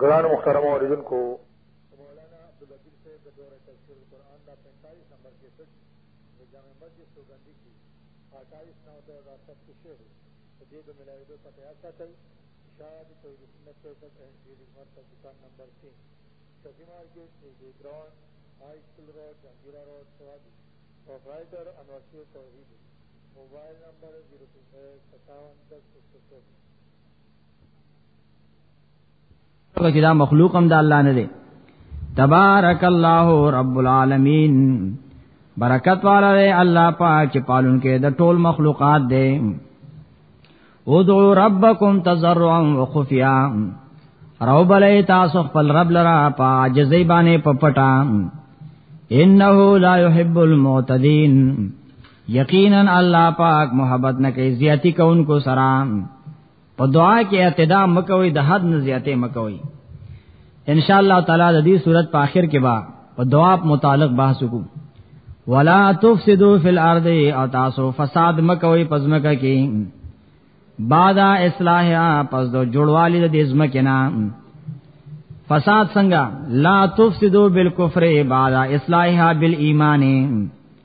گران مخترم اوریدن کو مولانا عبدالعزیز صاحب د دوره تفسیر قرآن دا 45 نمبر کې سچ د جامع مسجد سوګندی کې 28 نو د راست کې شعر د دې د ملاویدو په تیار ساتي شاد توحید سنت په سب اینڈ ډیلی مرکز دکان نمبر 3 شفیع مارکیټ نږدې ګراوند های سکول روډ جنگیرا روډ سوادی پروپرایټر انور شیر توحید موبایل نمبر 030 57 10 107 پکې دا مخلوق هم د الله نه دی تبارک الله رب العالمین برکت والا دی الله پاک چې پالون کې د ټول مخلوقات دی ادعو ربکم تضرعا وخفیا رو بلې تاسو خپل رب لرا په عجزې باندې په پټا انه لا يحب المعتدين یقینا الله پاک محبت نه کوي زیاتی کوونکو سره په دعا کې اعتدا مکوي د حد نه زیاتې مکوي ان شاء الله تعالی د دې صورت په آخر کې با په دعا متعلق بحث وکړو ولا تفسدوا فی الارض او تاسو فساد مکوي پزمکه کې بعد اصلاح پس دو جوړوالی د ازمکه نه فساد څنګه لا تفسدوا بالکفر بعد اصلاحها بالایمان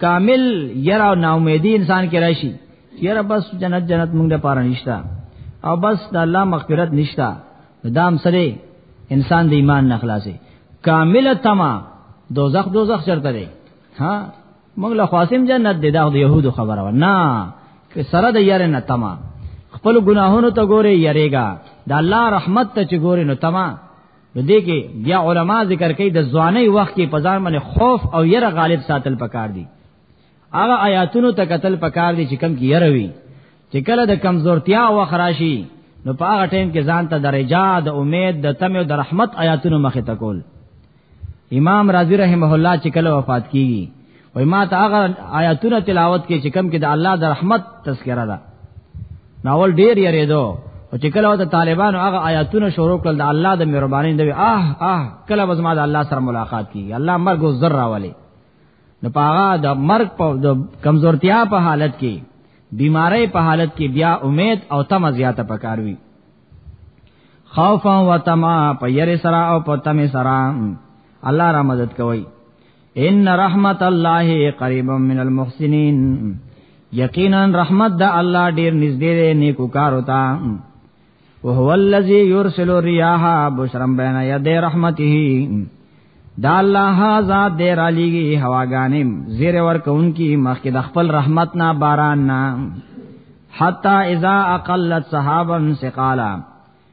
کامل یرا او ناامیدی انسان کې راشي یرا بس جنت جنت موږ د پاره نشتا او بس د الله مغفرت نشتا دام سره انسان د ایمان نه خلاصي کامل تما دوزخ دوزخ چرته دی ها موږ له خاصم جنت دی دا د يهودو خبره و نه که سره د یاره نه تما خپل ګناهونو ته ګوره یریګا د الله رحمت ته چې ګوره نو تما نو دې کې بیا علما ذکر کوي د ځواني وخت کې په ځان باندې خوف او یره غالب ساتل پکار دي هغه آیاتونو ته قتل پکار دي چې کم کې یره وي چې کله د کمزورتیا او خراشي نو په هغه ټیم کې ځان ته درجا د امید د تم او د رحمت آیاتونو مخه تکول امام رازی رحمه الله چې کله وفات کیږي وای ما ته هغه آیاتونه تلاوت کې چې کم کې د الله د رحمت تذکرہ ده ناول ډیر یری دو او چې کله وته طالبانو هغه آیاتونه شروع کړل د الله د مهرباني دی آه آه کله به زما د الله سره ملاقات کی الله مرګ او ذر راولي نو پاغه د مرګ په کمزورتیا په حالت کې بیماری په حالت کې بیا امید او تم زیاته پکاروي خوفا و تما په یری سرا او په تم سرا الله را مدد کوي ان رحمت الله قریب من المحسنین یقینا رحمت د الله ډیر نږدې دی نیکو کار وتا او هو الذی یرسل الرياح بشرا بین یدی رحمته دا الله ذات دې را لېږي هواګانې زیر ور کوونکی مخکې د خپل رحمت نه باران نه حتا اذا اقلت صحابا ثقالا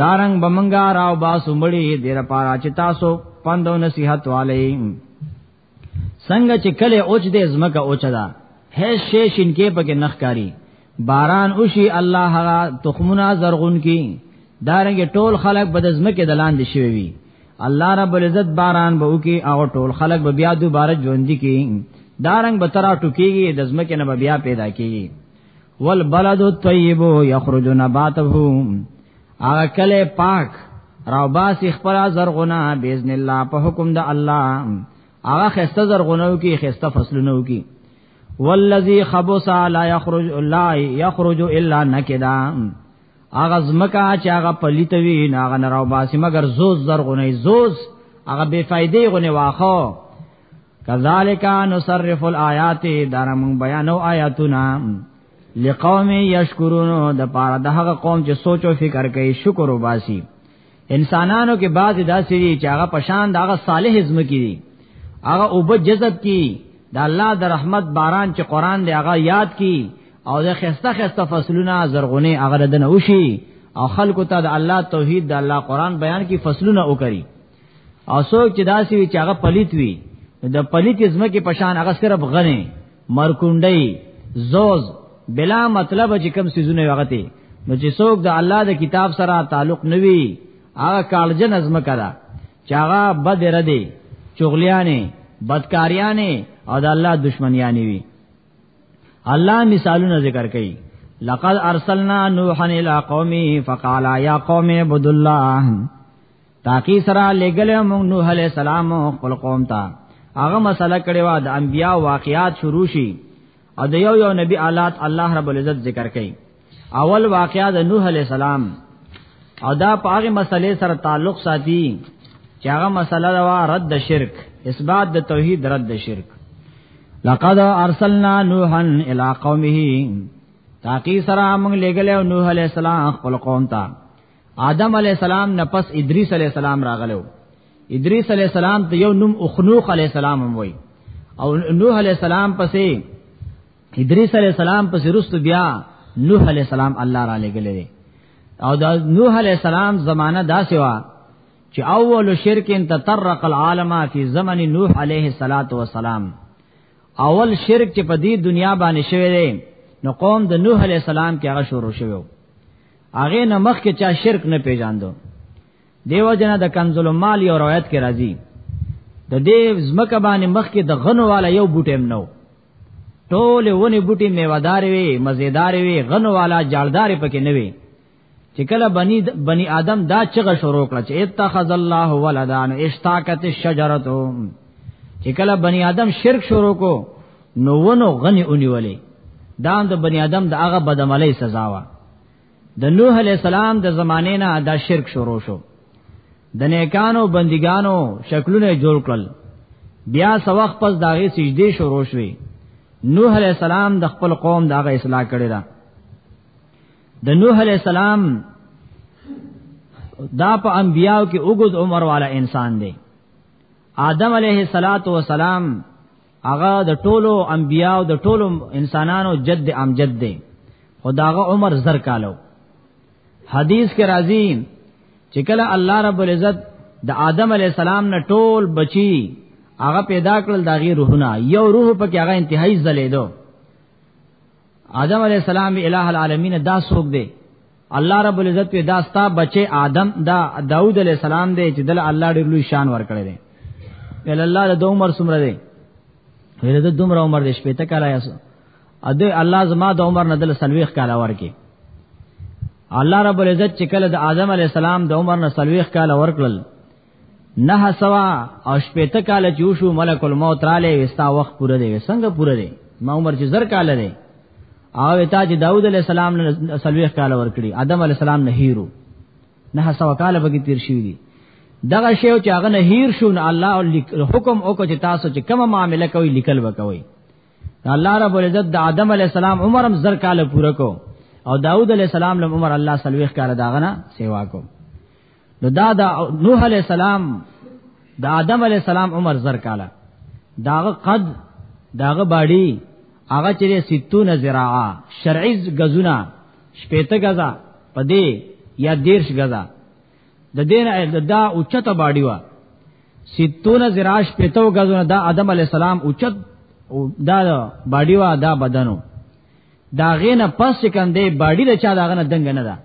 دارنګ بمنګا راو باسو مړي دیر پارا چې تاسو پندو نصیحت والے څنګه چې کله اوچ دې زمکه اوچ ده هیڅ شی شینکې پکې نخکاری باران اوشي الله هغه تخمونه زرغون کی دارنګ ټول خلق بد زمکه دلان دي شوی وي الله رب العزت باران به وکي او ټول خلق به بیا دوباره ژوند کی دارنګ به ترا ټکیږي د زمکه نه بیا پیدا کیږي والبلد الطيب يخرج نباته هغه کله پاک راو باس خپل زرغونه باذن الله په حکم د الله هغه خسته زرغونو کی خسته فصلونو کی والذي خبث لا يخرج لا يخرج الا نكدا هغه زمکا چې هغه پلیتوي هغه نه راو باس مگر زوز زرغونه زوز هغه بے فائدې غونه واخو کذالک نصرف الایات دارم بیانو آیاتنا لقوم یشکرون د پاره د هغه قوم چې سوچ او فکر کوي شکر وباسي انسانانو کې بعض داسې دي چې هغه پشان د هغه صالح حزم کې دي هغه او به جذب کی د الله د رحمت باران چې قران دی هغه یاد کی او د خسته خسته فصلونه زرغونه هغه دنه وشي او خلکو ته د الله توحید د الله قران بیان کی فصلونه وکړي او څوک چې داسې وي چې هغه پلیت وي د پلیت زمکه پشان هغه صرف غنه مرکونډي زوز بلا مطلب چې کم سيزونه وغتي نو چې څوک د الله د کتاب سره تعلق نوي هغه کالجن ازمه کړه چې هغه بد ردي چغلیانه بدکاریانه او د الله دشمنیانه وي الله مثالونه ذکر کړي لقد ارسلنا نوحا الى قومه فقال يا قوم اعبدوا الله تاکي سره لګل موږ نوح عليه السلام خپل قوم ته هغه مسله کړي وا د انبیا واقعات شروع شي او د یو یو نبی آلات الله رب العزت ذکر کړي اول واقعا د نوح عليه السلام او دا په هغه مسلې سره تعلق ساتي چې هغه مسله دا وا رد شرک اثبات د توحید رد شرک لقد ارسلنا نوحا الى قومه تاکي سره موږ لګل نوح عليه السلام خپل قوم ته آدم علی السلام نه پس ادریس علی السلام راغلو ادریس علی السلام ته یو نوم اخنوخ علی السلام هم وای او نوح علی السلام پسې ادریس علی السلام پسې رست بیا نوح علی السلام الله را لګلې او دا نوح علی السلام زمانہ دا سوا چې اول شرک تطرق العالم فی زمن نوح علیه الصلاۃ والسلام اول شرک چې په دې دنیا باندې شوی دی نو قوم د نوح علی السلام کې هغه شروع شوی هغه نه مخ کې چا شرک نه پیژاندو دیو جنا د کنز المال یو روایت کې راځي د دې زمکه باندې مخ کې د غنو والا یو بوټیم نو ټول ونی بوټي میوادار وي مزیدار وي غنو والا جالدار پکې نه وي چې کله بنی بنی آدم دا چغه شروع کړه چې اتخذ الله ولدان اشتاقت الشجرته چې کله بنی آدم شرک شروع کو نو ونو غنی اونیولې دا د بنی آدم د هغه بدعملۍ سزا وا د نوح علی السلام د زمانه نه دا شرک شروع شو د نیکانو بندګانو شکلونه جوړ کړل بیا سوخ پس داغه سجدي شروع شوې نوح علی السلام د خپل قوم داغه اصلاح کړی دا د نوح علی السلام دا په انبیاو کې اوږد عمر والا انسان دی آدم علیه الصلاۃ والسلام هغه د ټولو انبیاو د ټولو انسانانو جد امجد دی او داغه عمر زر کالو حدیث کې راځي چې کله الله رب العزت د آدم علی السلام نه ټول بچي هغه پیدا کړل دا غي روحونه یو روح پکې هغه انتهایی زلیدو آدم علی السلام الہ العالمین دا سوق دی الله رب العزت په داستا بچي آدم دا داوود علی السلام دی چې دل الله ډېر لوی شان ورکړی دی ول الله د عمر سمره دی ول د دومره عمر دې شپې ته کاله یاسو ا دې الله زما د عمر نه دل سلويخ کاله ورکي الله رب العزت چې کله د آدم علی السلام د عمر نه سلويخ کاله ورکړل نه سوا او شپته کال چې شو ملک الموت را لې وستا وخت پوره دی څنګه پوره دی ما عمر چې زر کال دی او تا چې داوود علی السلام نه سلويخ کال ور کړی ادم علی السلام نه هیرو نه سوا کال بګی تیر شوی دی دغه شی چې هغه نه هیر شو نه الله حکم او کو چې تاسو چې کومه معاملې کوي لیکل وکوي الله رب العزت د آدم علی السلام عمرم زر کال پوره کو او داوود علی السلام لم عمر الله سلويخ کال داغه نه سیوا کو نو دا د نوح علی السلام د آدم علی السلام عمر زر کاله داغه قد داغه باډي هغه چې 60 ذراعا شرعي غزونه شپېته غزا پدې یا دیرش غزا د دین دا اوچته باډي وا 60 ذراع شپېته غزونه دا آدم علی السلام اوچت دا باډي وا دا بدنو دا غینه پس کندې باډي د چا داغه نه دنګ نه ده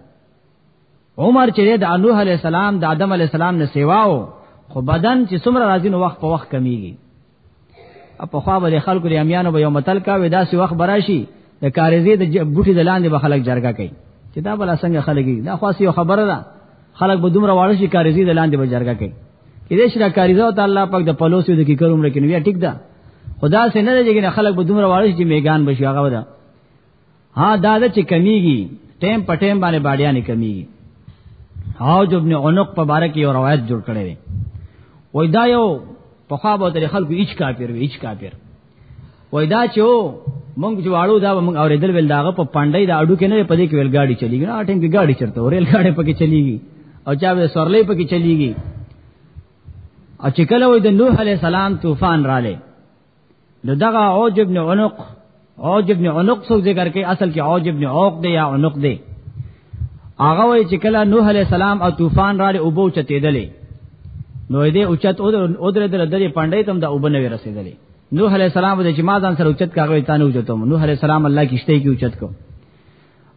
عمر چې د نوح علی السلام د آدم علی السلام نه سیواو خو بدن چې څومره راځي نو وخت په وخت کمیږي په خوا به خلکو لري امیانو به یو متل کا ودا سی وخت براشي د کارزي د بوټي د لاندې به خلک جرګه کوي چې دا بل څنګه خلګي دا خاص یو خبره ده خلک به دومره واړه شي کارزي د لاندې به جرګه کوي کې دې شرا کارزه او تعالی پاک د پلوسو د کی کوم رکن بیا ټیک ده خدا سه نه دې چې خلک به دومره واړه شي میګان بشي هغه ودا ها دا د چې کمیږي ټیم په ټیم باندې باډیا نه کمیږي او جو ابن عنق په باره کې یو روایت جوړ کړی دی وای دا یو په خوا به تر خلکو هیڅ کافر وی هیڅ کافر وای دا چې او مونږ چې واړو دا مونږ اورېدل ول داغه په پاندای دا اډو کې نه پدې کې ول ګاډي چلیږي نه ټیم کې ګاډي چرته ورېل ګاډي پکې چلیږي او چا به سورلې پکې چلیږي او چې کله وای د نوح علی السلام طوفان رااله نو دغه عوج ابن عنق عوج ابن عنق سو ذکر کې اصل کې عوج ابن عوق دی یا عنق دی هغه وی چې کله نوح علی السلام او طوفان راړي او بو چتېدلې نو دې اوچت او در در درې پاندې تم دا وبنه رسیدلې نوح علی السلام د جما ځان سره اوچت کاغه تانه اوچتم نوح علی السلام الله کیشته کې اوچت کو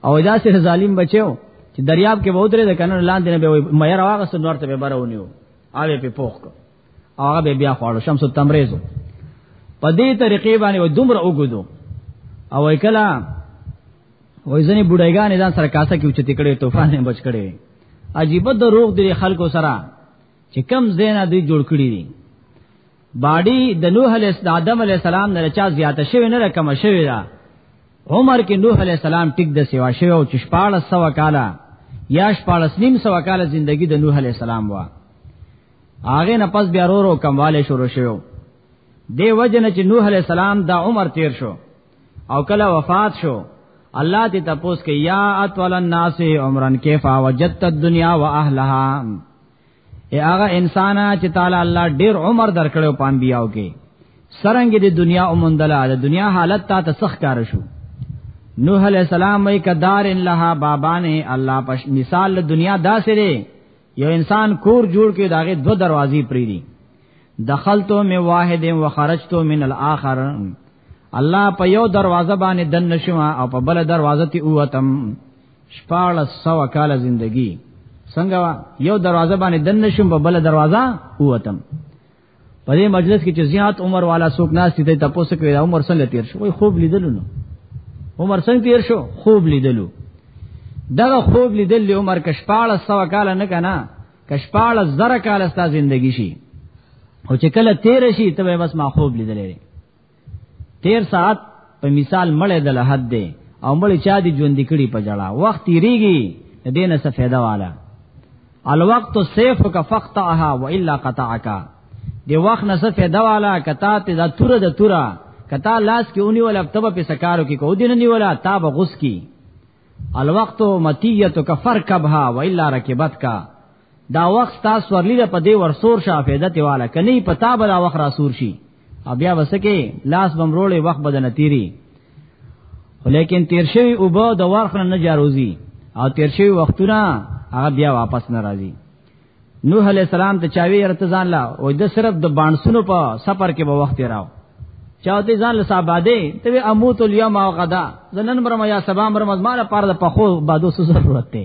او دا سره ظالم بچو چې دریاب کې وودره د کنن لاندې نه به مې راغست نور ته به برونیو آوې په پوخ کو هغه به بیا خواړو شمس التمریزو په دې طریقې باندې و دومره وګدو او وای کلا وای ځنې بډایګان ځان سره کاسه کې اوچتې کړي طوفان یې بچ کړي عجیب دروغ دي خلکو سره چې کم زینا دوی جوړ کړی دي باډي د نوح علیہ السلام علیہ السلام نه چا زیاته شوی نه کم شوی دا عمر کې نوح علیہ السلام ټیک د سیوا شوی او چې 1400 کاله یا 14 نیم سو کاله ژوندۍ د نوح علیہ السلام وا هغه نه پس بیا ورو کمواله شروع شو دی وجنه چې نوح علی السلام دا عمر تیر شو او کله وفات شو الله دې تپوس کې یا اتول الناس عمرن کیف وجدت الدنيا واهلها اے هغه انسان چې تعالی الله ډیر عمر درکړو پام بیاو کې سرنګ دې دنیا اومندله د دنیا حالت تا تسخ کار شو نوح علیہ السلام وی کدار ان لها بابانه الله پش مثال دنیا داسره یو انسان کور جوړ کې داغه دو دروازې پری دي دخلت من واحد و خرجت من الاخر الله په یو دروازه باندې دن نشم او په بل دروازه تی اوتم شپاله سو کال زندگی څنګه یو دروازه باندې دن نشم په بل دروازه اوتم په دې مجلس کې چې زیات عمر والا څوک ناس دي ته پوسه کوي عمر څنګه تیر شو وای خوب لیدل نو عمر څنګه تیر شو خوب لیدلو دغه خوب لیدل عمر کشپاله سو کال نه کنا کشپاله زر کال ستا زندگی شي او چې کله تیر شي ته بس ما خوب لیدلې تیر ساعت په مثال مړې د لحد دی او مړې چا دی ژوند کړي په جړه وخت تیریږي دینه څه فایده والا الوقت سیف کا فقطعها والا قطعک دی وخت نه څه فایده والا کتا ته د تور د تورا کتا لاس کې اونې ولا تب په سکارو کې کو دین نه ولا تاب غس کی الوقت متیت کا فرکبها والا رکبت کا دا وخت تا سورلی د پدې ورسور شه فایده تی والا کني پتا به دا وخت را سور شي او بیا وسکه لاس بمرولې وخت بدن تیری ولیکن تیر شوی او به د ورخ نه جاروزی او تیر شوی وختونه هغه بیا واپس نه راځي نوح علی السلام ته چاوی ارتزان لا او د صرف د بانسونو په سفر کې به وخت راو چاوته ځان له صاحباده ته اموت اليوم او غدا زنن مرم یا سبا مرم ما لپاره د پخو بادو څه ضرورت دی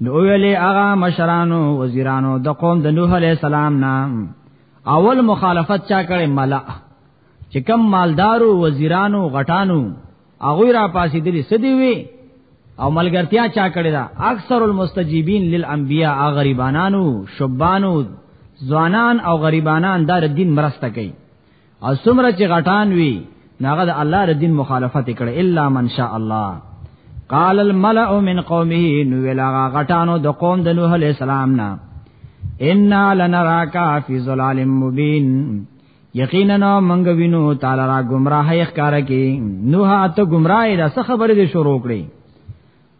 نو ویلې هغه مشرانو وزیرانو د قوم د نوح علی السلام نام اول مخالفت چا کړي ملأ چې کم مالدارو وزیرانو غټانو هغه را پاسې دي سدي وي او ملګرتیا چا کړي دا اکثر المستجیبین للانبیاء غریبانانو شبانو ځوانان او غریبانان دا دین مرسته کوي او څومره چې غټان وي ناغه د الله د دین مخالفت کړي الا من شاء الله قال الملأ من قومه نو ویلا غټانو د قوم د نوح علی السلام نه ان لنراک فی ظلال مبین یقینا منګ وینو تعالی را گمراه ښکارا کی نوح ته گمراه ده څه خبره دې شروع کړې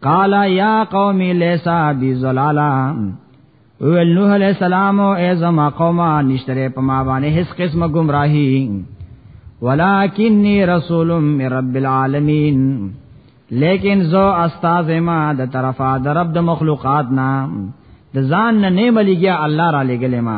قال یا قوم لیسا بی زلالا ویل نوح علیہ السلام او ازما قوما نشتره په ما باندې هیڅ قسمه گمراهی ولکنی رسول من رب العالمین لیکن زو استاد ما د طرفا د رب د مخلوقات نام د ځان نه نه ملګیا الله را لګلې ما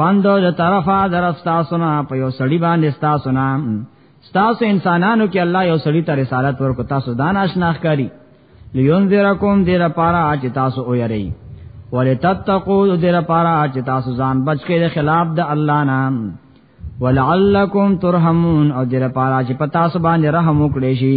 پاندو د طرفا درفتا سنا په یو سړی باندې ستا سنا ستاسو انسانانو کې الله یو سړی ته رسالت ورکو تاسو دان آشنا ښکاری لینذرکم دیر پارا چې تاسو او یری ولتتقوا دیر پارا چې تاسو ځان بچ کې د خلاف د الله نام ولعلکم ترحمون او دیر پارا چې پتا سو باندې رحم وکړي شي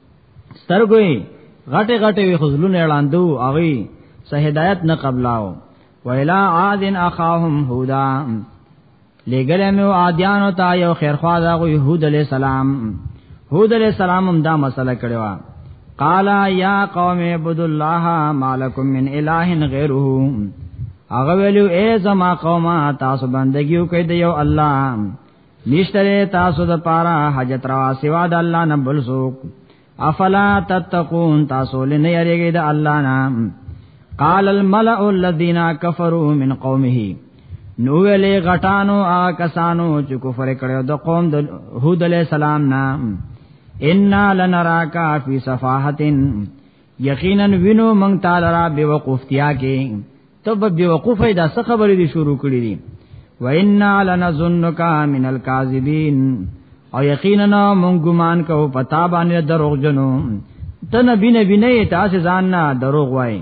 سترګوي غټه غټه وی خزلون اعلاندو اوی سه هدایت نه قبلاو ویلا عاد اخاهم هودا لګل مې عادیانو ته یو خیرخوا دا غو يهود علی السلام هود علی السلام هم دا مسله کړې و قال یا قوم عبدوا الله مالکم من اله غیره هغه ویلو اے زما قومه تاسو بندگیو کوي د یو الله نشتره تاسو د پاره حاجت روا سوا د الله نه بل څوک افلا تتقون تاسو لنه یریږئ د الله نه قال الملأ الذين كفروا من قومه نو ویلې غټانو آ کسانو چې کفر کړو د قوم د هود علی السلام نام ان لنراکا فی صفاحتن یقینا وینو مونږ تعالی را به وقفتیا کې تب به وقفه دا څه خبرې دي شروع کړې دي و انا لنظنک من الکاذبین او یقینا مونږ ګمان کوو پتا باندې دروغ جنو ته نبی نبی نه تاسو ځان نه دروغ وای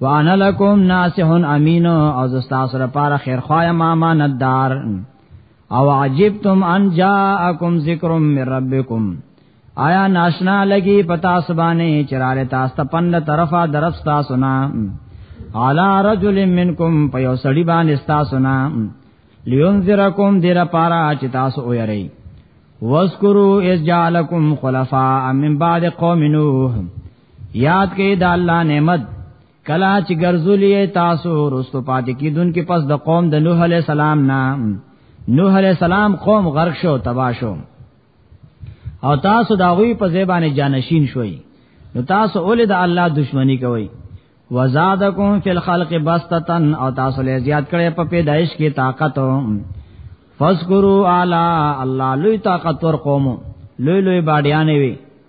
وانا لکم ناصح امین او زستا سره پاره خیر خوای ما ماندار او عجبتم ان جاءکم ذکر من ربکم آیا ناشنا لګي پتا سبانه چراله تاسو ته پند طرفه درف تاسو نه علا رجل منکم په یو سړی باندې تاسو نه لینذرکم دیر پارا چې تاسو ویری واذکروا اذ جعلکم خلفاء من بعد قوم نوح یاد کړئ د الله نعمت کلا چې ګرځولې تاسو رستو پاتې کیدون کې پس د قوم د نوح علی السلام نه نوح علی السلام قوم غرق شو تبا شو او تاسو دا غوی په زیبانه جانشین شوي نو تاسو اولې د الله دشمنی کوي وزادکم فی الخلق بسطتن او تاسو له زیات کړي په پیدایش کې طاقت فذکروا اعلی الله لوی طاقت ور قوم لوی لوی باډیانې وي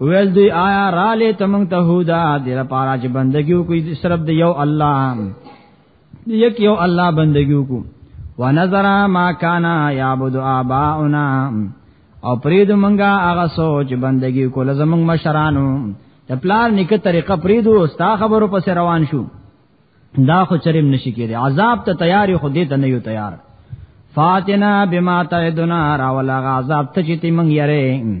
ویل دوی آیا را لې تمنګ ته هودا د لپاره چې بندګیو کوي صرف د یو الله یک یو الله بندګیو کو ونظر ما کان یعبد آباؤنا او پرید منګه هغه سوچ بندگی کول زمنګ مشرانو د پلار نیکه طریقه پریدو ستا خبرو پس روان شو دا خو چریم نشی کېږي عذاب ته تیاری خو دې ته نه یو تیار فاتنا بما تعدنا راولا عذاب ته چې تیمنګ یاره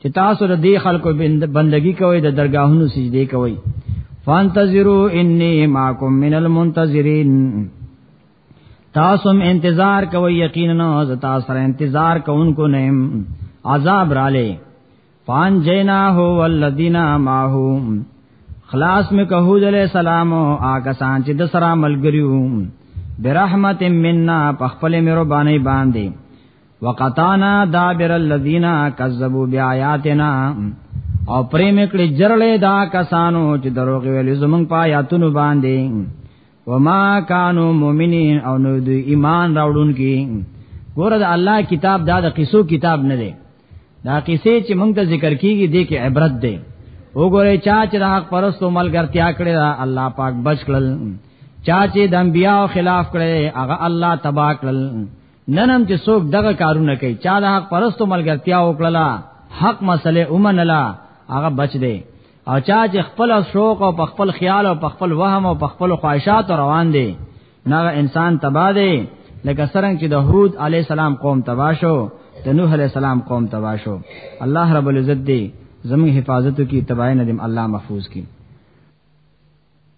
چې تاسو د دې خلکو بندگی کوئ د درگاهونو سجدي کوئ فانتظروا انی معکم من المنتظرین تاسو هم انتظار کوئ یقینا ز تاسو سره انتظار کوونکو نه عذاب رااله فان جینا هو والذین ماهو خلاص می کهود علیہ السلام او آګه سان چې د سره ملګریو برحمت مننا په خپل مهرباني باندې وقطانا دابر الذين كذبوا بآياتنا او پرې مکړي جرلې دا کسانو چې دروغ ویل زمونږ په آیاتونو باندې وما كانوا مؤمنين او نو دوی ایمان راوړونکي ګوره د الله کتاب دا د قصو کتاب نه دی دا قصې چې مونږ ته ذکر کیږي د کې عبرت دی وګوره چا چې د حق پرستو ملګرتیا کړې دا الله پاک بچ کړل چا چې د انبیانو خلاف کړې هغه الله تبا کړل نن هم چې څوک دغه کارونه کوي چا د حق پرستو ملګرتیا وکړه حق مسله اومنلا هغه بچ دی او چا چې خپل شوق او خپل خیال او خپل وهم او خپل خواهشات روان دي نه انسان تبا دی لکه څنګه چې د هود علی السلام قوم تبا شو د نوح علی السلام قوم تبا شو الله رب العزت دی زموږ حفاظت کی تباہ ندیم الله محفوظ کی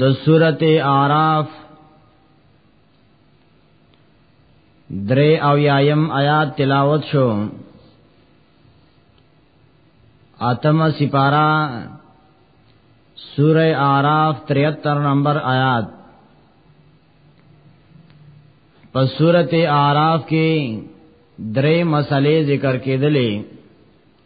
د سورته اعراف درې او یایم آیات تلاوت شو اتم سپارا سورہ اعراف 73 نمبر آیات پس سورت اعراف کې درې مسلې ذکر کېدلې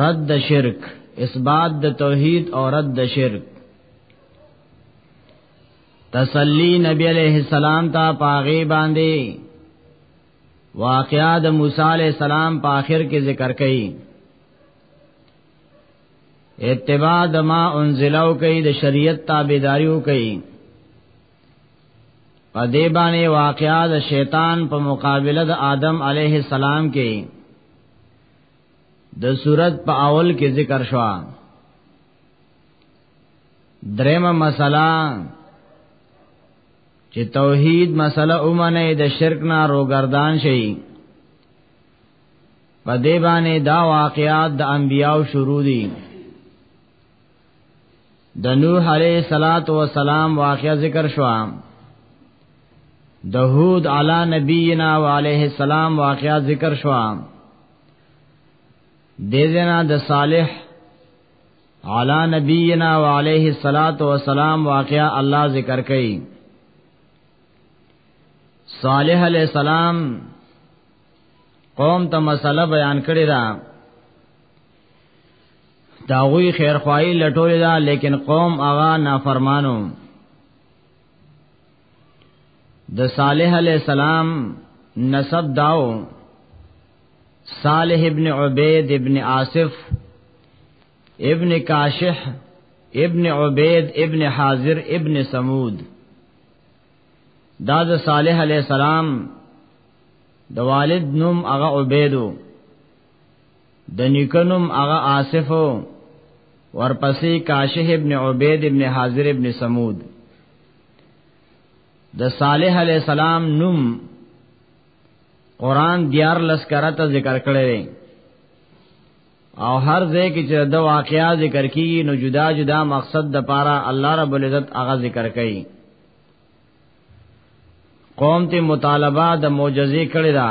رد د شرک اثبات د توحید او رد د شرک تسلی نبی علیہ السلام تا پاغي باندې واقعا د موسی علیہ السلام په آخر کې ذکر کړي اتباع د ما انزلو کوي د شریعت تابعداریو کوي په دې باندې واقعا د شیطان په مقابله د آدم علیه السلام کې د صورت په اول کې ذکر شو درېمه مسله چې توحید مسله اومنه د شرک نه روګردان شي په دې باندې دا واقعات د انبیاو شروع دي د نوح علیه صلوات و سلام واقعا ذکر شو د هود علی نبینا و علیه السلام واقعا ذکر شو د زنا د صالح علی نبینا و علیه الصلاۃ والسلام واقعا الله ذکر کړي صالح علیہ السلام قوم ته مسله بیان کړی دا دا غوی خیر خوای لټول دا لیکن قوم اغا نافرمانو د صالح علی السلام نسب داو صالح ابن عبید ابن آصف ابن کاشح ابن عبید ابن حاضر ابن سمود دا د صالح علی السلام د والد نوم هغه عبیدو د نیکنم هغه آصف ورپسې کاشه ابن عبید ابن حاضر ابن سمود د صالح علی السلام نوم قران دیار لس کرته ذکر کړی او هر ځای کې چې د واقعیا ذکر کیږي نو جدا جدا مقصد د پاره الله رب العزت هغه ذکر کوي قوم ته مطالبه د معجزې کړی دا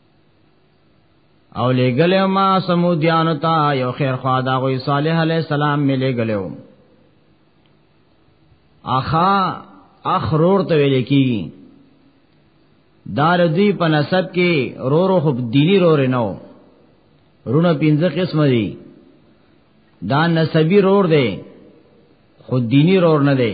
او لګلې ما سمودیانو ته یو خیر خوا دا غوي صالح علی السلام مې لګلو اخا اخرور ته ویل کی دار دی په نسب کې رورو خو دینی رور نه و رونه پینځه قسم دي دا نسبی رور دی خو دینی رور نه دی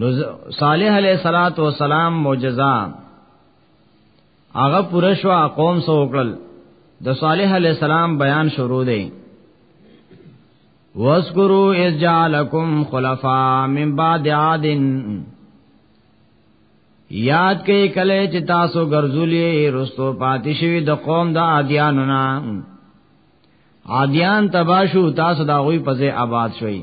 نو صالح علیہ الصلات والسلام معجزہ هغه پوره شو قوم سو وکړل د صالح علیہ السلام بیان شروع دی واسکرو اذ جعلکم خلفاء من بعد عاد یاد کئی کلے چی تاسو گرزولی رستو پاتی شوی د قوم دا عادیانو نا عادیان تباشو تاسو دا غوی پزے آباد شوی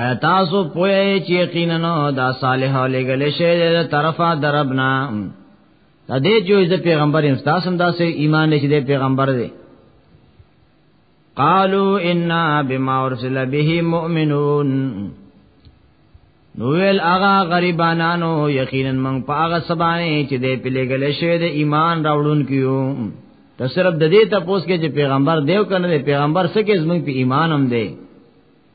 آیا تاسو پوهی چې یقینا دا صالح لګل شی د طرفه دربنا دا دې جو د پیغمبر امستاس هم داسې ایمان لري چې د پیغمبر دی قالو انا بما ارسل به مؤمنون نوویل آغا غریبانانو یقینا من په آغا سبانه چې دې پلګل شی د ایمان راوړون کیو ته صرف د دې ته پوس کې چې پیغمبر دیو کنه پیغمبر سکه زمون په ایمان هم دی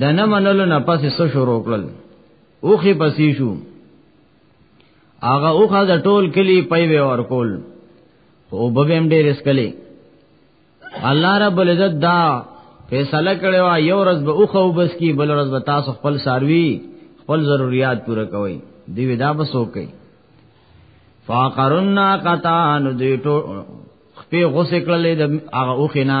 د نه منلو نه پسې څه شروع کړل اوخه پسې شو هغه اوخه د ټول کلی پيوي ور کول او ببم ډېر اسکلې الله رب العزت دا فیصله کړی وا یو ورځ به اوخه وبس کی بل ورځ به تاسو خپل ساروي خپل ضرورت پوره کوي دی ودا بسو کوي فاقرنا قطان دوی ټو خپې غوسه کړلې د هغه اوخینا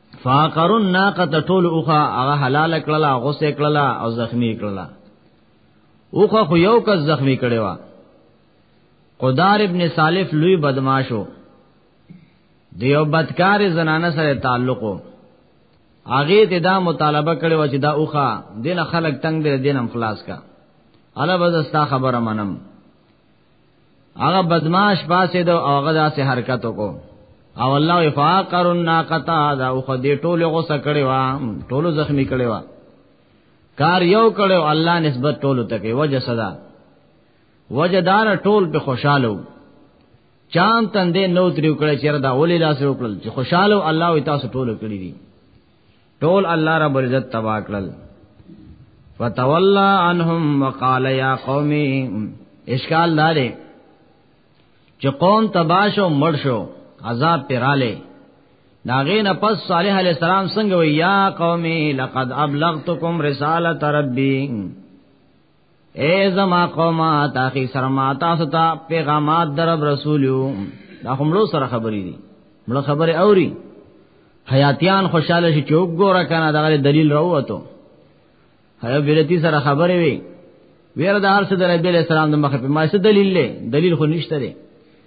فاقرن ناقه ټول اوخه هغه حلال کړل غوسه کړل او زخمی کړل اوخه خو یو کس زخمی کړي وا قدار ابن سالف لوی بدمعشو دیو بدکار زنانه سره تعلقو هغه ته دا مطالبه کړي و چې دا اوخه دین خلک تنگ دي دینم خلاص کا الا بزستا خبره منم هغه بدمعاش پاسې دو او هغه داسې حرکت وکړو او الله فاقر الناقتا دا او خو دې ټولو غوسه کړي وا ټولو زخمی کړي وا کار یو کړي الله نسبت ټولو ته کوي وجه صدا وجه دار ټول په خوشاله چان تندې نو تریو کړي چیرې دا ولې لاس وکړل چې خوشاله الله وي تاسو ټولو کړی دي ټول الله رب العزت تبا کړل فتولى عنهم وقال يا قوم اشکال داري چې قوم تباشو مړ شو عذاب پراله داغه نه پس صالح علی السلام څنګه وی یا قومي لقد ابلغتکم رسالت ربی اے زما قومه تاخی سره ما تاسو ته پیغامات درب رسولو دا هم لو سره خبرې دي مړه خبره اوري حیاتیان خوشاله شي چوک ګوره کنه دا دلیل راوته هيا بیرتی سره خبرې وي ویره د هر څه د ربی اسلام د مخه په ما څه دلیل لې دلیل خو نشته دی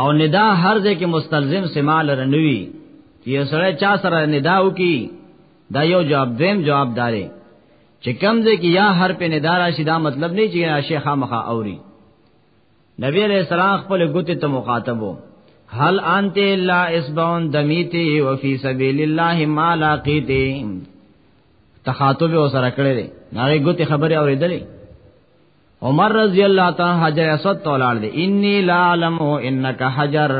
او ندا هر ځای کې مستلزم سما لرنوي چې سره چا سره ندا وکي دا یو جواب دیم جواب داري چې کم ځای کې یا هر په ندا راشي دا مطلب نه چې شیخه مخه اوري نبی علیہ السلام خپل ګوت ته مخاطبو هل انت الا اسبون دمیتی وفي سبیل الله ما لاقیتی تخاطب او سره کړی دی هغه ګوت خبره اوریدلې عمر رضی الله تعالی حجر اسود تولال دی انی لا علم انک حجر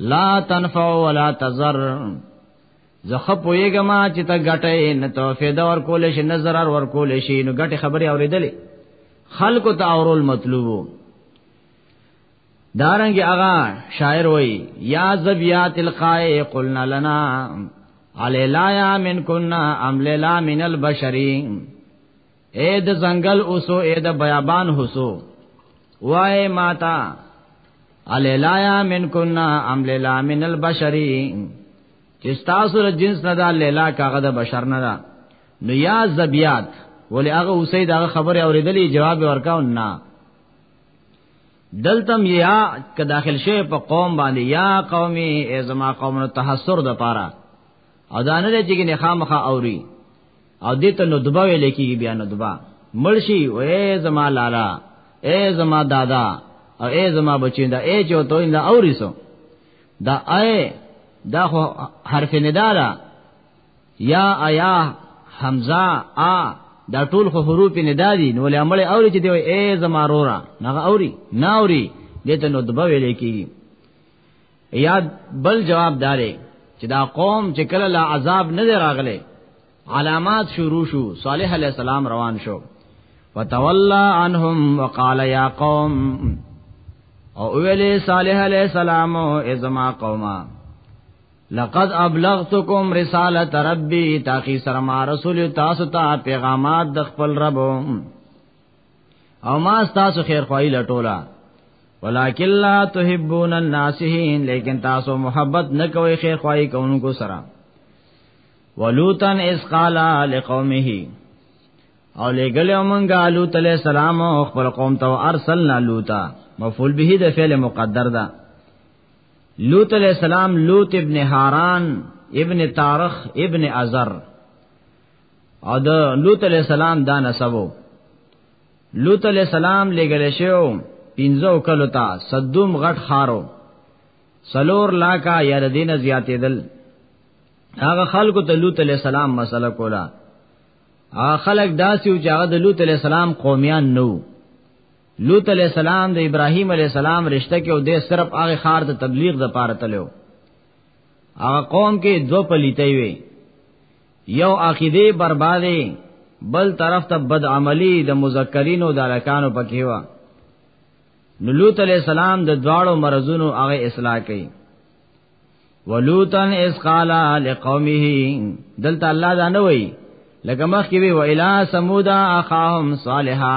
لا تنفع ولا تضر زخه پویګه ما چې ته غټه نه تو فایده ور کول شي نه zarar ور کول شي نو غټه خبره اوریدلې خلق ته اورول مطلوبو دارنګ اغا شاعر وای یا زبیات القائے قلنا لنا علی لا یا من کنا عمل لا من البشرین اے د زنګل اوسو اے د بیابان حسو وای ماتا الیلایا من کنا ام لیلا من البشری چې تاسو د جنس نه دا لیلا کاغه د بشر نه دا نو یا زبیات ولی هغه اوسې دا خبره اوریدلې جواب ورکاو نه دلتم یا که داخل شوی په قوم باندې یا قومي ای زما قوم نو تحسر د پاره او دانه دې چې نه خامخه اوري او دې ته ندبه ویل کېږي بیا ندبه مرشي او اے زما لالا اے زما دادا او اے زما بچی دا اے جو تو انده اوریسو دا اے دا خو حرف ندا ده یا ایا حمزه ا دا ټول خو حروف ندا دي نو له عمل اوري چې دی اے زما رورا نه اوري نه اوري دته نو دبا ویلې کیږي یاد بل جواب دارې چې دا قوم چې کله لا عذاب نه راغله علامات شروع شو صالح علی السلام روان شو وتولى عنهم وقال يا قوم او ویلې صالح علی السلام او ازما قومه لقد ابلغتكم رساله ربي تاکي سره ما رسول تاسو ته پیغامات د خپل رب او ما تاسو خیر خوای لټولا ولکن لا تحبون الناسین لیکن تاسو محبت نه کوي خیر خوای کوونکو سره ولوتن اس قال لقومه او لګلې مونږه لوط علیہ السلام او خپل قوم ته ارسلنا لوطا مفعول به د فعل مقدر ده لوط علیہ السلام لوط ابن حاران ابن تارخ ابن ازر او د لوط علی السلام دا نسبو لوط علی السلام لګل شو پینځو کلو تا صدوم غټ خارو سلور لاکا یا د دینه زیاتې دل هغه خلکو ته لوط علی السلام مسله کولا هغه خلک داسې چې هغه د لوط علی السلام قومیان نو لوط علیہ السلام د ابراهیم علیہ السلام رشتہ کې او د صرف هغه خار د تبلیغ د پاره تلو هغه قوم کې دو پلیتې وي یو عقیده بربادې بل طرف ته بد عملی د مذکرینو د الکانو پکې و نو لوط علیہ السلام د دواړو مرزونو هغه اصلاح کړي ولوتن اس قال لقومه دلته الله دا نه وای لکه مخ کې وی و الی سمودا اخاهم صالحا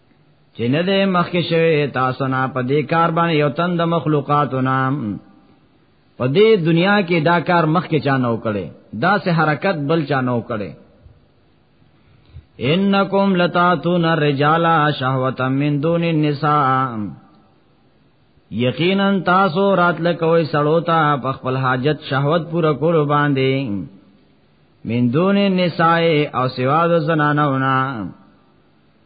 چې نه ده مخکې شوی تاسو نه په دې کار باندې یو تن د مخلوقاتو نام په دې دنیا کې دا کار مخکې چا نه وکړي دا سه حرکت بل چا نه وکړي انکم لتاتون الرجال شهوتا من دون النساء یقینا تاسو راتل کوي سړو ته په خپل حاجت شهوت پوره کول باندې من دون النساء او سوا د زنانو نه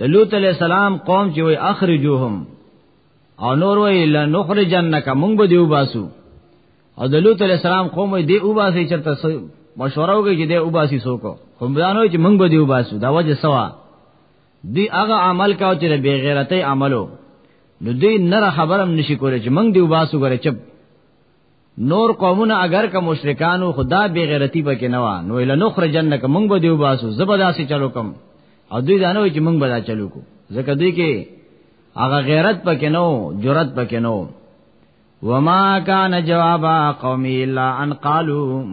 د لوط علی السلام قوم چې وي اخرجوهم او نور وی لنخرجنک مونږ به دیو باسو او د لوط علی السلام قوم وی دی او باسي چرته مشوره وکړي چې دی او باسي سوکو خو بیانو چې مونږ به دیو باسو دا وجه سوا دی هغه عمل کاو چې بے غیرتۍ عملو نو دی نره خبرم نشي کولای چې مونږ دیو باسو غره چپ نور قومونه اگر که مشرکانو خدا بے غیرتی پکې نه و نو الا نخرجنک مونږ به دیو باسو زبدا سي چلو کم او دوی دانو چې مونږ به دا چلو کو ځکه دوی کې هغه غیرت پکې نه و جرأت پکې نه و وما کان جواب قومي الا ان قالوا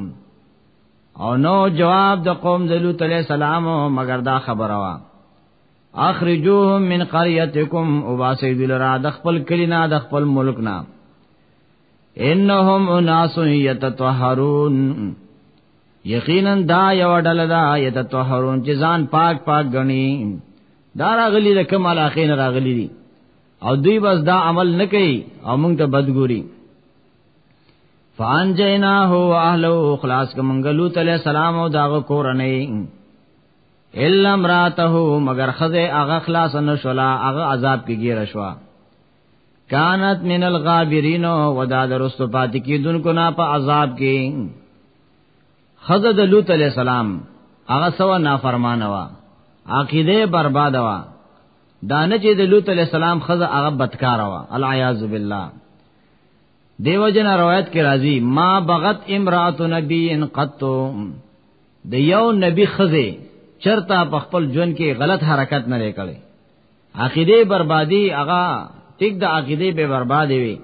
او نو جواب د قوم ذلو تعالی سلام مگر دا خبره وا اخرجوهم من قريتكم وباسید لرا د خپل کلینا د خپل ملک نا انهم اناس یتطهرون یقینا دا یو ډله دا یتطهرون چې ځان پاک پاک غني دا راغلی د کمال اخین راغلی دي او دوی بس دا عمل نه کوي او موږ ته بدګوري فان جینا هو اهلو خلاص کوم غلو تعالی سلام او داغه کورنۍ الا امراته مگر خزه هغه خلاص نه شولا هغه عذاب کې ګیر شوا کانت من الغابرین و دا درست پات کی دن کو نا په عذاب کې خزه د لوط علی السلام هغه سو نافرمانه وا عقیده برباد وا دانه چې د لوط علی السلام خزه هغه بدکار وا العیاذ بالله دیو جن روایت کې راځي ما بغت امرات نبی ان قط د یو نبی خزه چرتا په خپل ژوند کې غلط حرکت نه لري عقیده بربادي هغه ټیک د عقیده به بربادي وي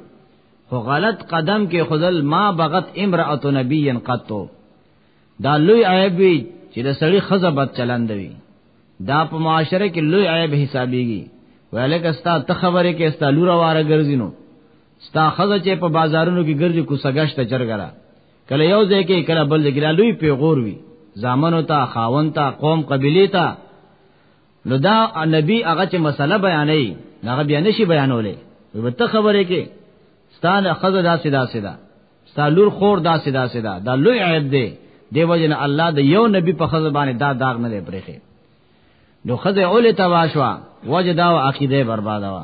خو غلط قدم کې خذل ما بغت امرات نبی ان قط دا لوی عیب وی چې د سړی خزه بد چلند وي دا په معاشره کې لوی عیب حسابيږي ولکه ستا ته خبره کې ستا لور واره ګرځینو ستا خزه چې په بازارونو کې ګرځي کو سګشت چرګرا کله یو ځای کې کله بل ځای کې لوی پیغور وي زامنو ته خاون ته قوم قبيله ته نو دا نبی هغه چې مسله بیانې هغه بیا نشي بیانولې وي ته خبرې کې ستانه خزه دا سیدا سیدا ستا لور خور دا سیدا سیدا دا لوی عیب دی دیو جن الله د یو نبی په خزه باندې دا داغ نه لري پرېخه نو خزه اول تواشوا وجدا او عقیده برباده وا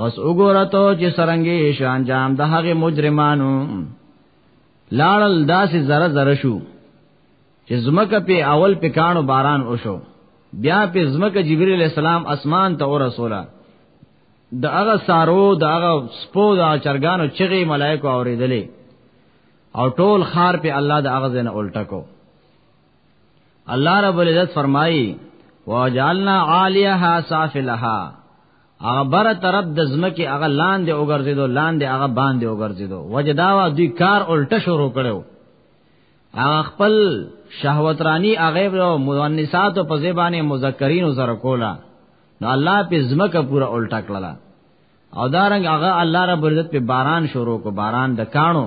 پس وګوره ته چې سرنګې شان جام د هغه مجرمانو لاړل داسې زره زره شو چې زمکه په اول په کانو باران وشو بیا په زمکه جبرئیل السلام اسمان ته اور رسوله د هغه سارو د هغه سپو د چرګانو چغې ملائکه اوریدلې او ټول خار په الله د هغه زنه الټکو الله رب العزت فرمایي وجعلنا عالیها سافلها هغه بر طرف د زمکه هغه لاندې وګرځیدو لاندې هغه باندې وګرځیدو وجداوا دوی کار الټه شروع کړو هغه خپل شهوترانی هغه او مؤنثات په زبانه مذکرین سره کولا نو الله په زمکه پورا الټه کړلا او دارنګ هغه الله رب عزت په باران شروع کو باران د کانو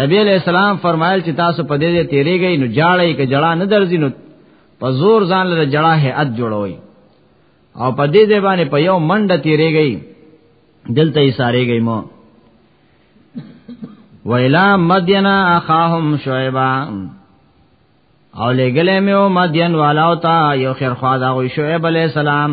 نبی علیہ السلام فرمایل چې تاسو په دې دې تیریږئ نو جاړی کې جړه نه درځي نو په زور ځان له جړه هيئت جوړوي او په دې دې باندې په یو منډه تیریږئ دلته یې ساريږئ مو ویلا مدینا اخاهم شعیبا او لګلې مې او مدین والاو تا یو خیر خوا دا غوي شعیب علی السلام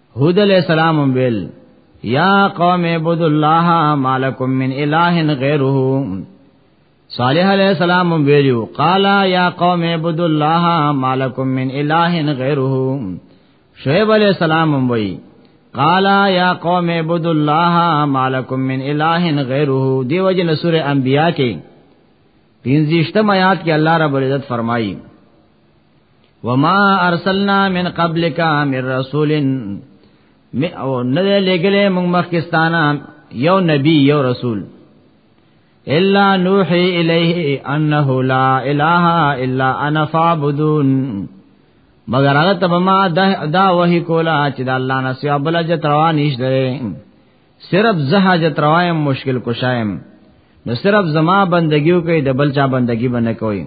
هود علیہ السلام ویل یا قوم عبد الله مالکم من اله غیره صالح علیہ السلام ویلو قال یا قوم عبد الله مالکم من اله غیره شعیب علیہ السلام وی قال یا قوم عبد الله مالکم من اله غیره دیو جن سورہ انبیاء کې پینځشتم آیات کې الله رب العزت فرمایي وما ارسلنا من قبلک من رسول او نه لګلې موږ مخکستانه یو نبی یو رسول الا نوحي الیه انه لا اله الا انا فاعبدون مگر هغه ته ما دا وحی کولا چې د الله نه سیابل جتروان نشته صرف زه حاجت روایم مشکل کشایم نو صرف زما بندگیو کوي د بل چا بندگی باندې کوي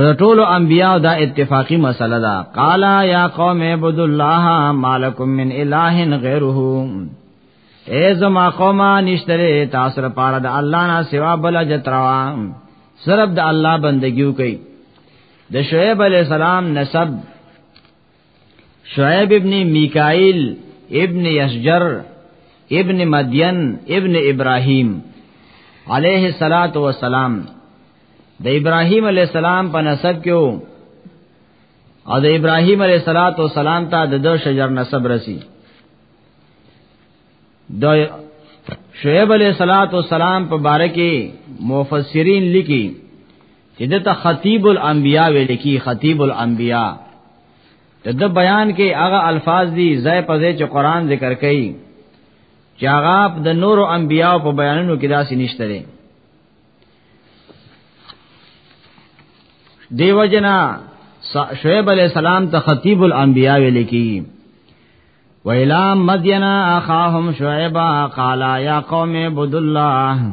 نو ټول انبیاء دا اتفاقی مسله ده قالا یا قوم عبد الله مالکم من اله غیره اے زما قومه نشتره تاسو لپاره د الله نه سوا بل جتروا صرف د الله بندگیو کوي د شعیب علی السلام نسب شعیب ابن میکائیل ابن یشجر ابن مدین ابن ابراهیم علیه الصلاۃ والسلام د ابراهیم علیه السلام په نسب کې وو او د ابراهیم علیه الصلاۃ والسلام ته د دو شجر نسب رسی د شعیب علیه الصلاۃ والسلام په باره کې مفسرین لیکي چې دته خطیب الانبیاء ویل کی خطیب الانبیاء د د بیان کې هغه الفاظ دي زای په ځای چې قران ذکر کوي چې هغه د نور انبیاء په بیانونو کې داسې نشته دي دیو جنا شعیب علیہ السلام ته خطیب الانبیاء ویل کی ویلا مدینا اخاهم شعیبا قالا یا قوم عبد الله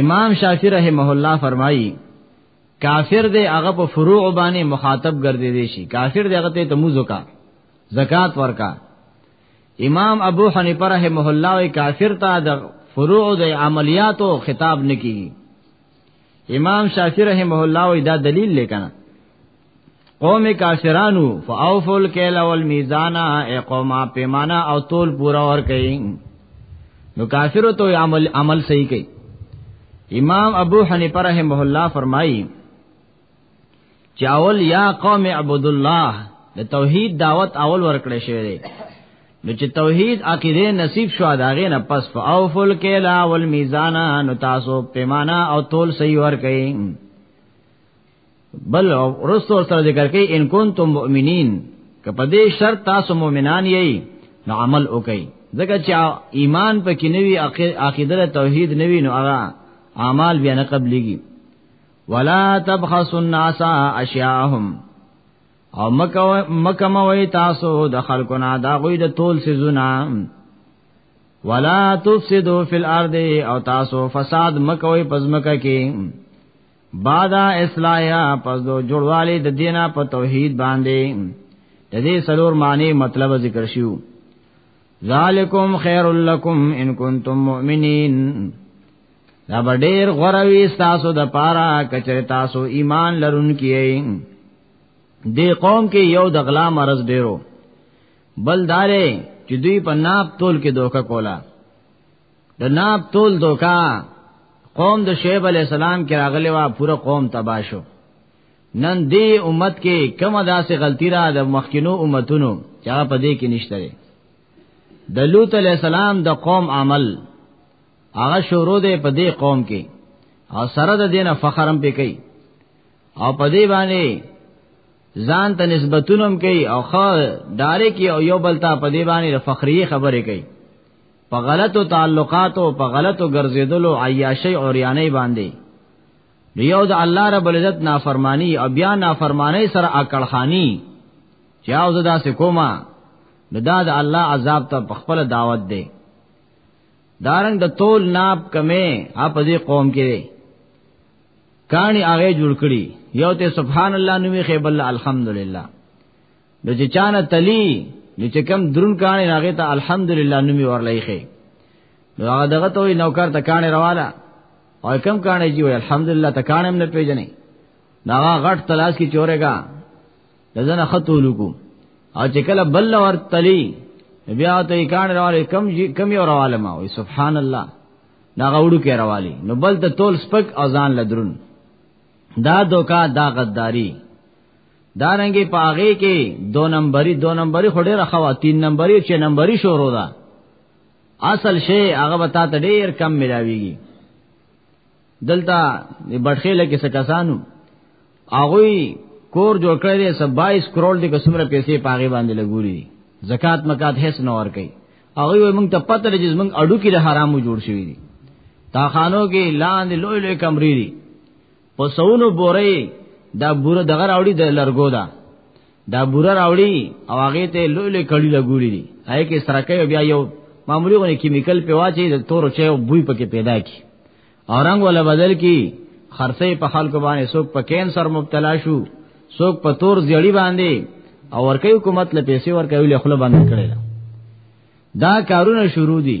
امام شافعی رحمه الله فرمایي کافر دی هغه په فروع باندې مخاطب ګرځي دی شي کافر دی هغه ته تموز وکا زکات ورکا امام ابو حنیفه رحمه الله کافر ته د فروع د عملیاتو خطاب نکي امام شافعی رحمه الله دا دلیل لیکنه قوم کافرانو فاوفل کیل والمیزان ای قوم پیمانه او تول پورا ور کوي نو کافر ته عمل عمل صحیح کوي امام ابو حنیفه رحمه الله فرمایي چاول یا قوم عبد الله د توحید دعوت اول ورکړی شوی دی نو چې توحید عقیده نصیب شو داغه نه پس فاوفل کیلا والمیزان نو تاسو پیمانه او تول صحیح ور کوي بل ورستو سره ذکر کوي ان کنتم مؤمنین که په دې شرط تاسو مؤمنان یئ نو عمل وکئ ځکه چې ایمان پکې نوي عقیده توحید نوي نو هغه اعمال بیا نه قبليږي ولا تبخسوا الناس اشیاءهم او مکه موي تاسو د خلکو نه دا غوي د تول سيزونه ولا تفسدوا في الارض او تاسو فساد مکوي پزمکه کې بعد اصلاحیا پس دو جوړوالی د دینا په توحید باندې د دې سلور معنی مطلب ذکر شیو ذالکم خیر لکم ان کنتم مؤمنین دا به ډیر غوروي تاسو د پاره کچره تاسو ایمان لرونکي دی قوم کې یو د غلا مرز ډیرو بلدارې چې دوی په ناب تول کې دوکه کولا د ناب تول دوکا قوم د شعیب علی السلام کې راغلی وا پوره قوم تباشو نن دې امت کې کوم داسې غلطی را د مخکینو امتونو چې هغه پدې کې نشته لري د لوط علی السلام د قوم عمل هغه شروع دې پدې قوم کې او سره د دینه فخرم پې کوي او پدې باندې ځان ته نسبتونم کوي او خو داري کې او یو بلتا پدې باندې فخری خبرې کوي په غلطو تعلقاتو په غلطو ګرځیدلو عیاشی او ریانه باندې نو یو د الله رب العزت نافرمانی او بیا نافرمانی سره اکړخانی چې او زدا سکوما نو دا د الله عذاب ته په خپل دعوت دی دارنګ د تول ناب کمه اپ دې قوم کې دی کانی هغه جوړ کړي یو ته سبحان الله نومي خیبل الحمدلله نو چې چانه تلی نو چې کم درون کانه هغه ته الحمدلله نومي ورلایخه نو هغه دغه ته نوکر ته کانه رواله او کم کانه جی وای الحمدلله ته کانه هم نه پیژنې دا غټ تلاش کی چورېګا دزنه خطو لګو او چې کله بل ور تلی بیا ته یې کانه رواله کم جی کم یو رواله ما وای سبحان الله دا غوړو کې روالی نو بل ته تول سپک او ځان لدرون دا دوکا دا غداری دارنګي پاغه کې دو نمبرې دو نمبرې خډه راخوا تین نمبرې چې نمبرې شروع ده اصل شی هغه وتا ته ډیر کم ملاويږي دلته بټخېله کې څه کسانو هغه کور جوړ کړی دی 22 کروڑ دی کومره پیسې پاغه باندې لګوري زکات مکات هیڅ نه ور کوي هغه وي موږ ته پته لري چې موږ اډو کې د حرامو جوړ شوی دي تا خانو کې لاندې لوی لوی کمرې دي په سونو بورې دا بوره دغه راوړي د لرګو دا دا بوره راوړي او هغه ته لولې کړي لګولې دي هغه کې سره کوي بیا یو معمولی غو کیمیکل په واچي د تور چای او بوی پکې پیدا کی او رنگ ولا بدل کی خرڅې په خلکو باندې څوک په کینسر مبتلا شو څوک په تور زیړی باندې او ورکه حکومت له پیسې ورکه ویل خپل باندې کړی دا کارونه شروع دي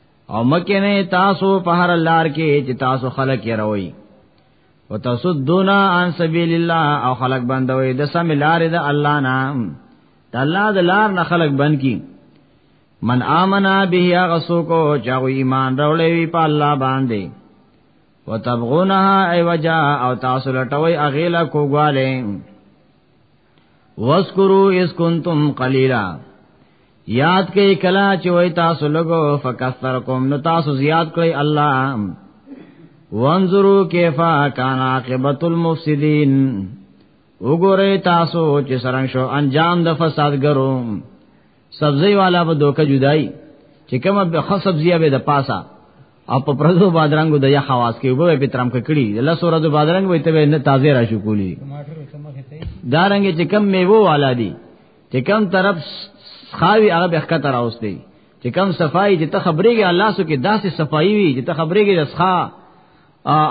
او مکه نه تاسو په هر لار کې چې تاسو خلک یې راوي او تاسو دونا ان سبیل الله او خلک بندوي د سم لارې د الله نام د الله د لار نه خلک بند کی من آمنا به هغه څوک چې هغه ایمان راولوي په الله باندې وتبغونها ایوجا او تاسو لټوي اغیلا کوګواله واسکرو اس کنتم قلیلا یاد کئی کلا چې وای تاسو لګو فکثرکم نو تاسو زیات کړی الله وانظروا کیف کان عاقبت المفسدین وګوره تاسو چې سرنګ شو انجام د فسادګرو سبزی والا به دوکه جدای چې کومه به خصب زیه به د پاسا او په پرزو بادرنګو د یا خواص کې وبو په ترم کړي د لاسو رزو بادرنګ وي ته نه تازه را شو کولی دارنګ چې کم میوه والا دي چې کم طرف خاوي هغه به ښکته راوستي چې کم صفائی چې ته خبرېږي الله سو کې داسې صفائی وي چې ته خبرېږي د ښا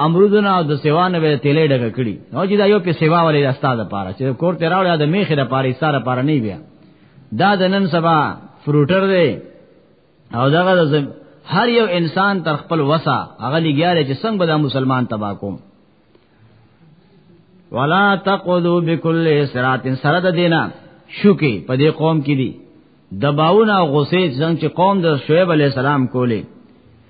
امرودونه او د سیوانه به تیلې ډګه کړي نو چې دا یو په سیوا ولې د استاد لپاره چې کور ته راوړی د میخې لپاره یې ساره لپاره نه بیا دا د نن سبا فروټر دی او دغه د هر یو انسان تر خپل وسا هغه لګیاره چې څنګه به د مسلمان تبا کوم ولا تقعدوا بكل صراط سره د دینه شوکي په دې قوم کې دي دباونه غصې څنګه چې قوم د شعیب علی السلام کولې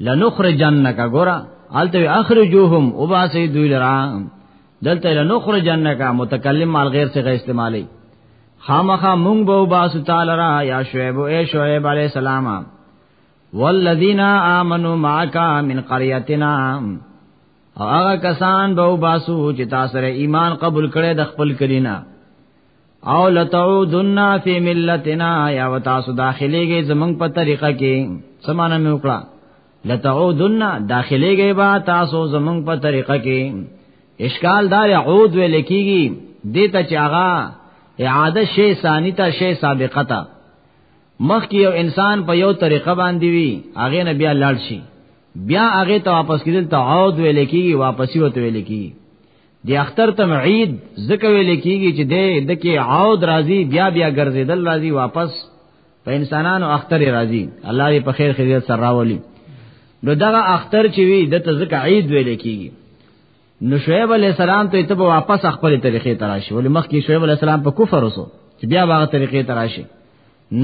لنخرجنک ګورا الته اخرجوهم وباسي دوی لرا دلته لنخرجنک متکلم مال غیر څخه استعمالي خامخا مونږ به وباسو تعالی را یا شعیب اے شعیب علی السلام والذین آمنوا معک من قريتنا او هغه کسان به وباسو چې تاسو سره ایمان قبول کړي د خپل کلینا او لتعودن فی ملتنا یا وتاسو داخليږي زمنګ په طریقه کې سمانه مې وکړه لتعودن داخليږي با تاسو زمنګ په طریقه کې اشکال دار عود ویل کیږي دیتا چې هغه اعاده شی ثانی ته شی سابقه ته مخ کې یو انسان په یو طریقه باندې وی هغه نه بیا لاړ شي بیا هغه ته واپس کیدل ته عود ویل کیږي واپسی وته ویل کیږي د اختر تم عید زکه ویل کیږي چې د دکې عود راضی بیا بیا ګرځیدل راضی واپس په انسانانو اختر راضی الله دې په خیر خیر سره راولي نو دغه اختر چې وی د تزکه عید ویل کیږي نو شعیب علی السلام ته ته واپس خپل طریقې تراشي ولې مخکې شعیب علی السلام په کفر وسو چې بیا هغه طریقې تراشي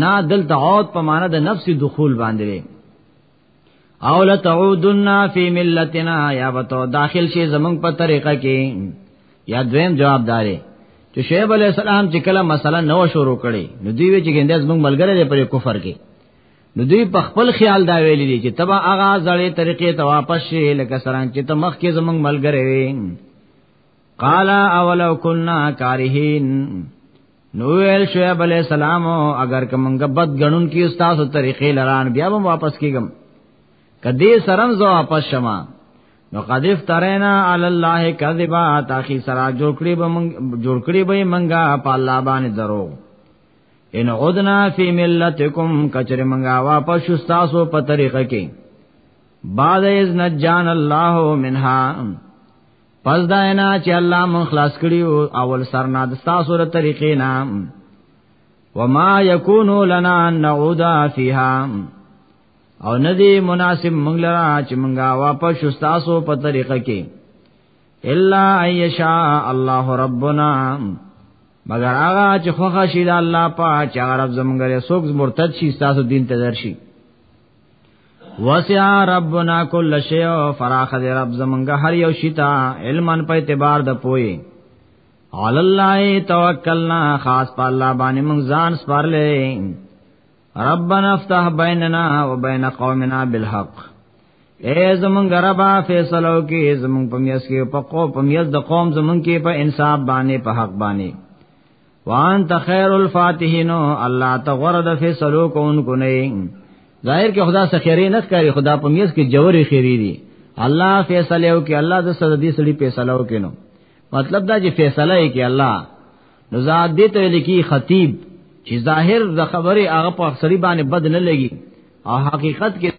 نا دل تعود په معنا د نفس دخول باندې او لتعودن فی ملتنا یا وتو داخل شي زمنګ په طریقه کې یا دویم جواب داري چې شعیب علی السلام چې کله مسله نو شروع کړي نو دوی وی چې ګندې زمنګ ملګری پر کفر کې نو دوی په خپل خیال دا ویلي دي چې تبا هغه ځړې طریقې ته واپس شي لکه سران چې ته مخ کې زمنګ ملګری وي قال اولو كنا كارهين نو ویل شعیب علیہ السلام اگر کومګه بد غنون کی استاد طریقې لران بیا به واپس کیګم کدی سرم زو واپس شما نو قذف ترینا علی الله کذبا تاخی سرا جوړ کړی به جوړ کړی به منګه په الله باندې درو ان عدنا فی ملتکم کچر منګه واپس شو تاسو په طریقه کې بعد از نجان الله منها پس دا نه چې الله مون خلاص کړي او اول سر نه د تاسو ر طریقې نه وما يكون لنا ان نعود فيها او ندی مناسب مونږ لرا چې مونږه واپس شو تاسو په طریقه کې الا ايشا الله ربنا مگر هغه چې خوښ شي د الله په چې هغه رب زمونږه سوګز مرتد شي تاسو دین ته درشي وسع ربنا کل شی فراخ دی رب زمونږ هر یو شیتا علمن په اعتبار د پوي علی الله توکلنا خاص په الله باندې مونږ ځان سپارلې ربنا افتح بیننا وبین قومنا بالحق اے زمونږ ربا فیصلو کې زمونږ پمیس کې په قوم پمیس د قوم زمونږ کې په انصاف باندې په حق باندې وانت خیر الفاتحین الله ته غره د فیصلو کوونکو نه ظاهر کې خدا سخیری نه کوي خدا په میز کې جوړې خیری دي الله فیصله وکي الله د سره دې سړي فیصله وکي نو مطلب دا چې فیصله یې کې الله نو زاد دې ته لیکي خطیب چې ظاهر د خبره هغه په سړي باندې بد نه لګي او حقیقت کې